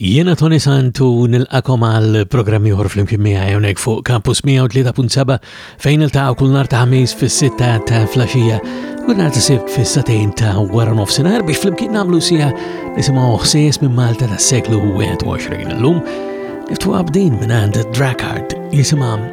Jiena Toni Sant u nilqakom għal programm ieħor flimkien miegħi hawnhekk fuq Campus 103.7 fejn iltaqgħu kull nhar ta' ħamis fis-sitta ta' flaxija u nhar ta' sibt fis-satejn ta' wara nofsinhar biex flimkien nagħmlu sija nisimgħu ħsies minn Malta tas-seklu 21. Illum niftu għabdin minn għand Drakard jisimha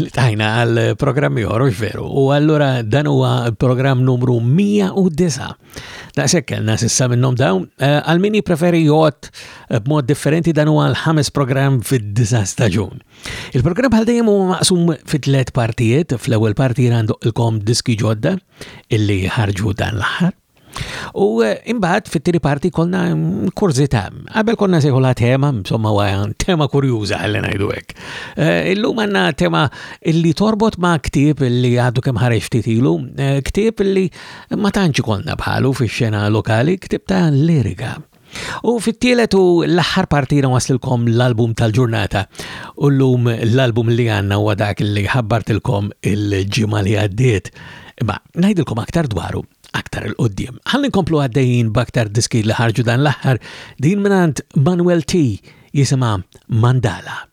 li tajna għal program ieħor hux veru. U allura dan huwa program numru 109. Daqshekk kellna sissa minnhom dawn eh, għal min preferi jgħod eh, b'mod differenti dan huwa l-ħames program fid-disa staġun. Il-programm bħal dejjem huwa maqsum fi tliet partijiet, fl-ewwel parti għandu ilkom diski ġodda illi ħarġu dan l-aħħar. U eh, imbagħad fit-tieni parti konna mm, kurzità. Qabel konna sejħu la tema, insomma għajan, tema kurjuża għalli ngħidu hekk. Eh, illum għandna tema li torbot ma' ktieb li għadu kemm ħareġ ftit ilu, eh, ktieb li ma tantx konna bħalu fix-xena lokali, ktieb ta' lirika. U fit-tielet u l-aħħar parti nwaslilkom l-album tal-ġurnata u llum l-album li għandna huwa dak li ħabbartilkom il-ġimgħa li għaddiet. Imma ngħidilkom aktar dwaru aktar il-qoddim. Ħalli nkomplu għaddejjin b'aktar diski li ħarġu dan l-aħħar din minant Manuel T jisimha Mandala.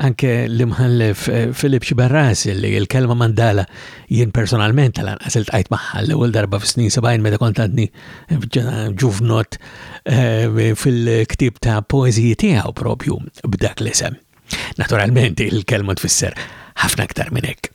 Anke l-Imħallef Philip Sciberras, li l-kelma mandala jien personalment tal-anqas iltqajt magħha l-ewwel darba fis-snin 70 meta kont għadni ġuvnot eh, fil-ktieb ta' poeżiji tiegħu propju b'dak l-isem. Naturalment il-kelma tfisser ħafna aktar minn hekk.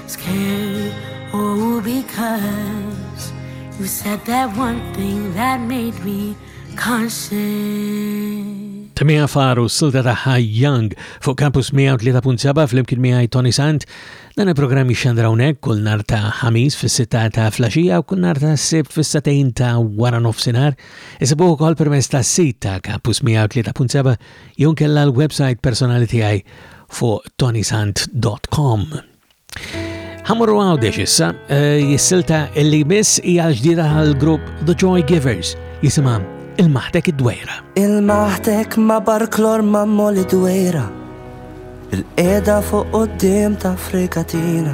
Tamia Faru, s-silta taħħa Young, fuq Campus 103.7 fl-imkien miħaj Tony Sant, dan il-programm jixxandra unek kull nar ta' ħamis fis-sitta ta' flasġija u kull nar ta' sibt fis-satejn ta' wara nofsinar, isibuħu kol permess ta' sit ta' Campus 103.7 jew inkella l-website personali tiegħi fuq tonisant.com. Ħamru għawdex issa, eh, jissilta illi miss hija ġdida għal-grupp The Joy Givers, jisimha Il-Maħtek id-Dwejra. Il-Maħtek ma barklor ma moli dwejra, il-qeda fuq qoddim ta' frikatina.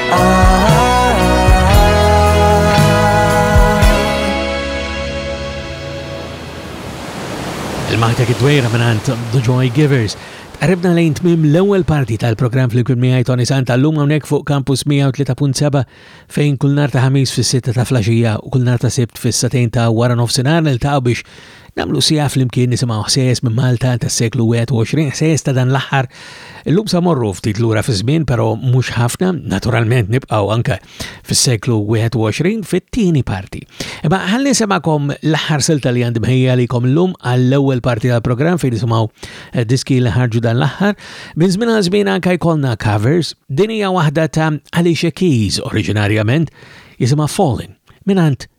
Il-Malta Kidwejra minant The Joy Givers. Qaribna lejn tmim l-ewwel parti tal-programm fl-ikun miegħi Tony Santa llum hawnhekk fuq Campus 103.7 fejn kull nar ta' ħamis fis-sitta ta' flaxija u kull nar ta' sibt fis-satejn ta' wara nofsinhar niltaqgħu biex Namlu sija flimkien nisimaw ħsejjes minn Malta tas-seklu 21, ħsejjes ta' dan l-aħħar. Illum sa morru ftit lura fi żmien, però mhux ħafna, naturalment nibqgħu anke fis-seklu 21 fit-tieni parti. Imma ħalli semakom l-aħħar silta li għandi mħejja li kom llum għall-ewwel parti tal-programm fejn nisimgħu eh, diski li ħarġu dan l-aħħar. Minn żmien għal żmien anke jkollna covers, din hija waħda ta' Alicia Keys oriġinarjament jisimha Falling minn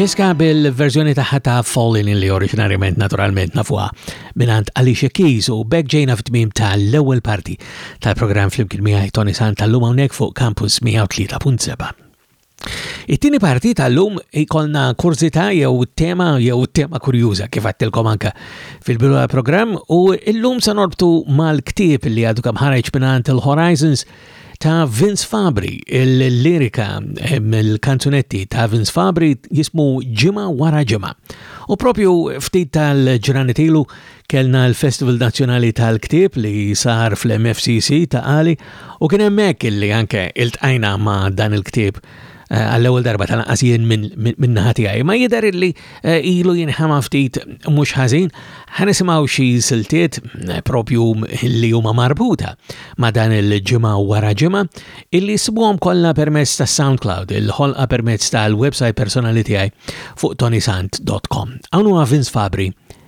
Francesca bil-verżjoni tagħha ta' Fallin li oriġinarjament naturalment nafuha minant Alicia Keys u bekk ġejna f'tmim tal-ewwel parti tal-programm flimkien miegħi Tony Sant tal-lum hawnhekk fuq Campus 103.7. It-tieni parti tal-lum ikolna kurzita jew tema jew tema kurjuża kif għattilkom anka fil-bidu tal-programm u illum se norbtu mal-ktieb li għadu kam ħareġ mingħand il-Horizons ta' Vince Fabri, il-lirika mill-kanzunetti ta' Vince Fabri jismu Ġima wara Ġima. U propju ftit tal-ġranitilu Kellna l-Festival Nazzjonali tal-Ktieb li sar fl-MFCC ta' Qali u kien hemmhekk illi anke iltqajna ma' dan il-ktieb eh, għall-ewwel darba tal-anqas jien minn naħa tiegħi. Ma jidher illi eh, ilu jinħama ftit mhux ħażin, ħanisimgħu xi siltiet eh, propju li huma marbuta ma' dan il-ġimgħa wara ġimgħa illi sibuhom kollha permezz ta' SoundCloud, il-ħolqa permezz tal-website personali tiegħi fuq tonisant.com. Hawn huwa Vince Fabri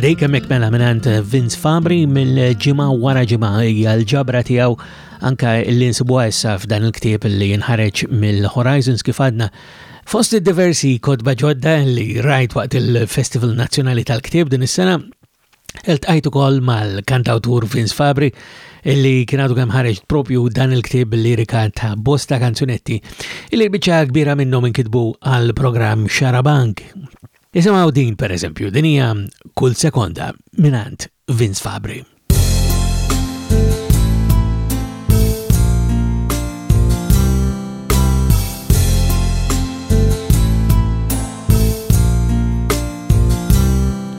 Dik hemmhekk mela mingħand Vince Fabri mill-ġimgħa wara ġimgħa hija l-ġabra tiegħu anka li nsibuha issa f'dan il-ktieb li jinħareġ mill-Horizons kif għadna Fost diversi kodba ġodda li rajt waqt il-Festival Nazzjonali tal-Ktieb din is-sena, Iltqajt ukoll mal-kantawtur Vince Fabri illi kien għadu kemm ħareġ propju dan il-ktieb lirika ta' bosta kanzunetti illi biċċa kbira minnhom inkitbu għall-programm Xarabank. Isimgħu din pereżempju, din hija kull sekonda minant Vince Fabri.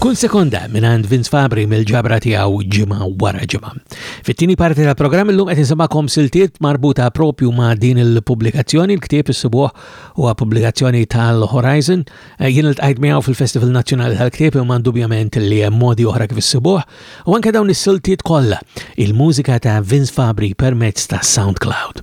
Kull sekonda minn għand Vince Fabri mill-ġabra tiegħu ġimgħa wara ġimgħa. Fit-tieni parti tal-programm illum qed insemmakom siltiet marbuta propju ma' din il-pubblikazzjoni, l-ktieb issibuh huwa pubblikazzjoni tal-Horizon. Eh, jien iltqajt miegħu fil-Festival Nazzjonali tal-Ktieb imma indubjament li hemm modi oħra kif issibuh u anke dawn is-siltiet kollha il-mużika ta' Vince Fabri permezz ta' SoundCloud.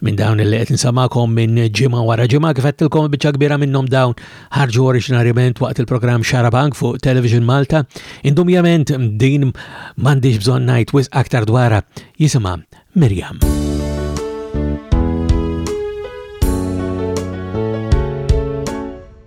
minn dawn li qed insamakom minn ġimgħa wara ġimgħa kif għedtilkom biċċa kbira minnhom dawn ħarġu oriġinarjament waqt il-programm Xarabank fuq Television Malta. Indumjament din m'għandix bżonn ngħid wis aktar dwara jisimha Mirjam.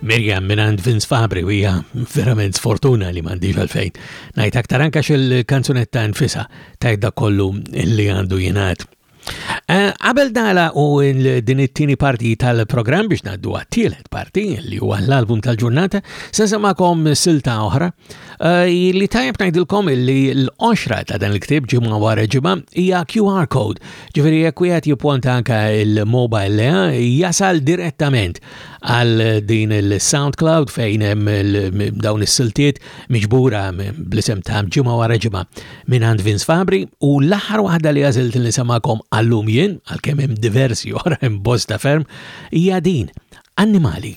Miriam minant Vince Fabri hija verament sfortuna li m'għandix għalfejn. Ngħid aktar anke xil-kanzunetta nfisa tajt dak kollu li għandu jingħad. Eh, qabel dala u din it-tieni parti tal-programm biex ngħaddu għat-tielet parti li huwa l-album tal-ġurnata, se semakom silta oħra eh, li tajjeb ngħidilkom li l-qoxra ta' dan il-ktieb ġimgħa wara ġimgħa hija QR code. Ġifieri jekk wieħed jipponta anke il-mobile leha jasal direttament għal din il-SoundCloud fejn hemm dawn is-siltiet miġbura bl-isem ta' ġimgħa wara ġimgħa minn għand Vince Fabri u l-aħħar waħda li għażilt li semakom għallum jien għalkemm hemm diversi oħra hemm bosta ferm hija din Annimali.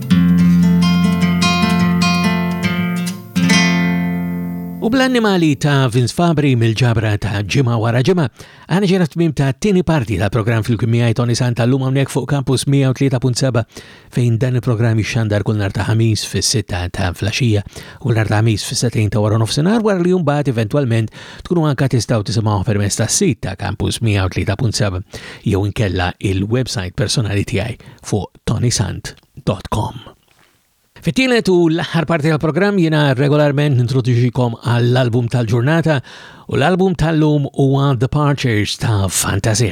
U bl-annimali ta' Vince Fabri mill-ġabra ta' ġima wara ġima, għana ġera tmim ta' tini parti ta' program fil-kimijaj Tony Santa l-lum għamnek fuq kampus 103.7 fejn dan il-program jxandar kull nar ta' ħamis fis-sitta ta' flasġija u kull nar ta' ħamis fis-setejn ta' wara nofsenar wara li jumbat eventualment tkunu għanka tistaw tisimaw permess ta' sit ta' kampus 103.7 jew inkella il-website personali tijaj fuq tonysant.com. Fit-tielet u l-aħħar parti tal-programm jiena regolarment nintroduċikom għall-album tal-ġurnata u l-album tal-lum huwa Departures ta' Fantasy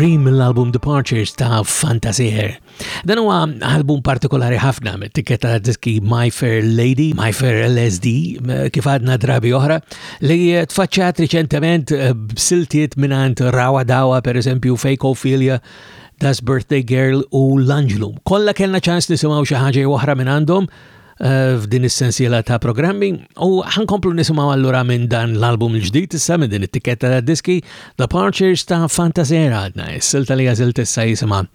Dream l-album Departures ta' Fantaseher. Dan huwa album partikolari ħafna mit-tiketta diski My Fair Lady, My Fair LSD, kif għadna drabi oħra, li tfaċċat riċentement eh, b'siltiet minant Rawa Dawa, per eżempju, Fake Ophelia, Das Birthday Girl u L-Anġlu. Kollha kellna ċans nisimgħu xi ħaġa jew oħra minn għandhom eh, f'din is-sensiela ta' programmi u ħankomplu nisimgħu allura minn dan l-album il-ġdid issa minn din it-tikketta ta' diski The Parchers ta' Fantasera għadna, is-silta li għażilt issa jisimha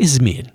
iż-żmien.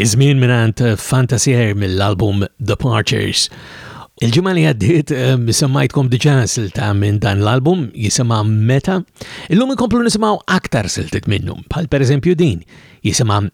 Iż-żmien mingħand Fantasier mill-album Departures. Il-ġimgħa li għaddiet ehm, semmajtkom diġà silta minn dan l-album jisimha Meta. Illum inkomplu nisimgħu aktar siltit minnhom, bħal pereżempju din jisimha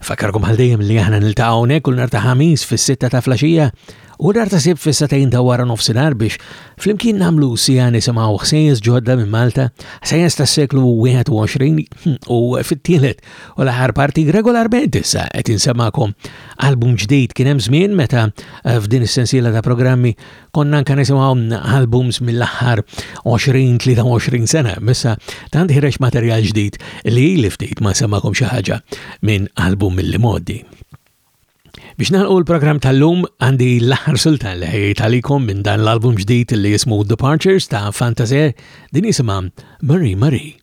Fakkarkom għal dejjem li aħna niltaqgħu hawnhekk kull nhar ta' ħamis fis-sitta ta' flaxija u nhar ta' sib fis-satejn ta' wara nofsinhar biex flimkien nagħmlu sija nisimgħu ħsejjes ġodda minn Malta, ħsejjes tas-seklu 21 hm, u fit-tielet u l-aħħar parti regolarment issa qed insemakom album ġdid kien hemm żmien meta eh, f'din is-sensiela ta' programmi konna anka nisimgħu albums mill-aħħar 20-23 sena, missa tant ħireġ materjal ġdid li li ftit ma semakom xi ħaġa minn album mill modi. Biex nalqu l-programm tal-lum għandi l-aħħar sultan li ħejjit għalikom minn dan l-album ġdid li jismu Departures ta' Fantasie din jisimha Marie Marie.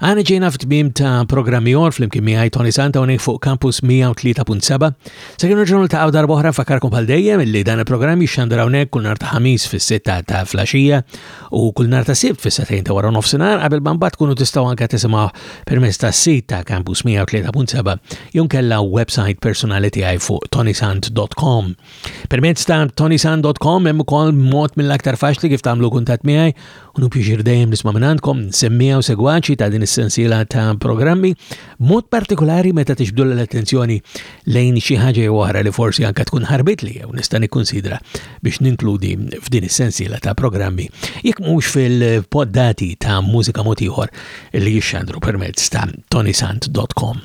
Għana ġejna f'tmim ta' programm ieħor flimkien miegħi Tony Santa hawnhekk fuq Campus 103.7. Se kienu ġurnal ta' għawdar boħra fakarkom bħal dejjem illi dan il-programm jixxandar hawnhekk kull nhar ta' ħamis fis-sitta ta' flaxija u kull nhar ta' sibt fis-satejn ta' wara nofsinhar qabel ma mbagħad tkunu tistgħu anke tisimgħu permezz tas-sit ta' Campus 103.7 jew kella website personali tiegħi fuq tonysant.com. Permezz ta' tonysant.com hemm ukoll mod mill-aktar faċli kif tagħmlu kuntatt miegħi Unu pjaċir dejjem nisma' minn għandkom semmija u segwaċi ta' din is-sensiela ta' programmi, mod partikolari meta tixbdu l-attenzjoni lejn xi ħaġa jew oħra li forsi anke tkun ħarbitli jew nista' nikkunsidra biex ninkludi f'din is-sensiela ta' programmi jekk mhux fil-poddati ta' mużika mod ieħor li jixxandru permezz ta' tonisant.com.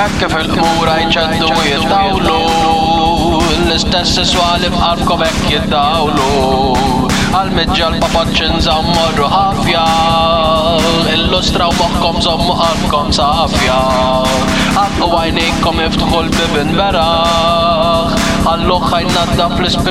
Hekk kif il-qmura jċeddu jiddawlu, l-istess iswali f'qalbkom hekk jiddawlu. Għal-midġa l-papaċċin zammorru ħafja, illustraw moħħkom zommu qalbkom safja. Għalqu għajnejkom iftħu l-bibin beraħ, għalluħ ħajn naddaf l-ispirtu.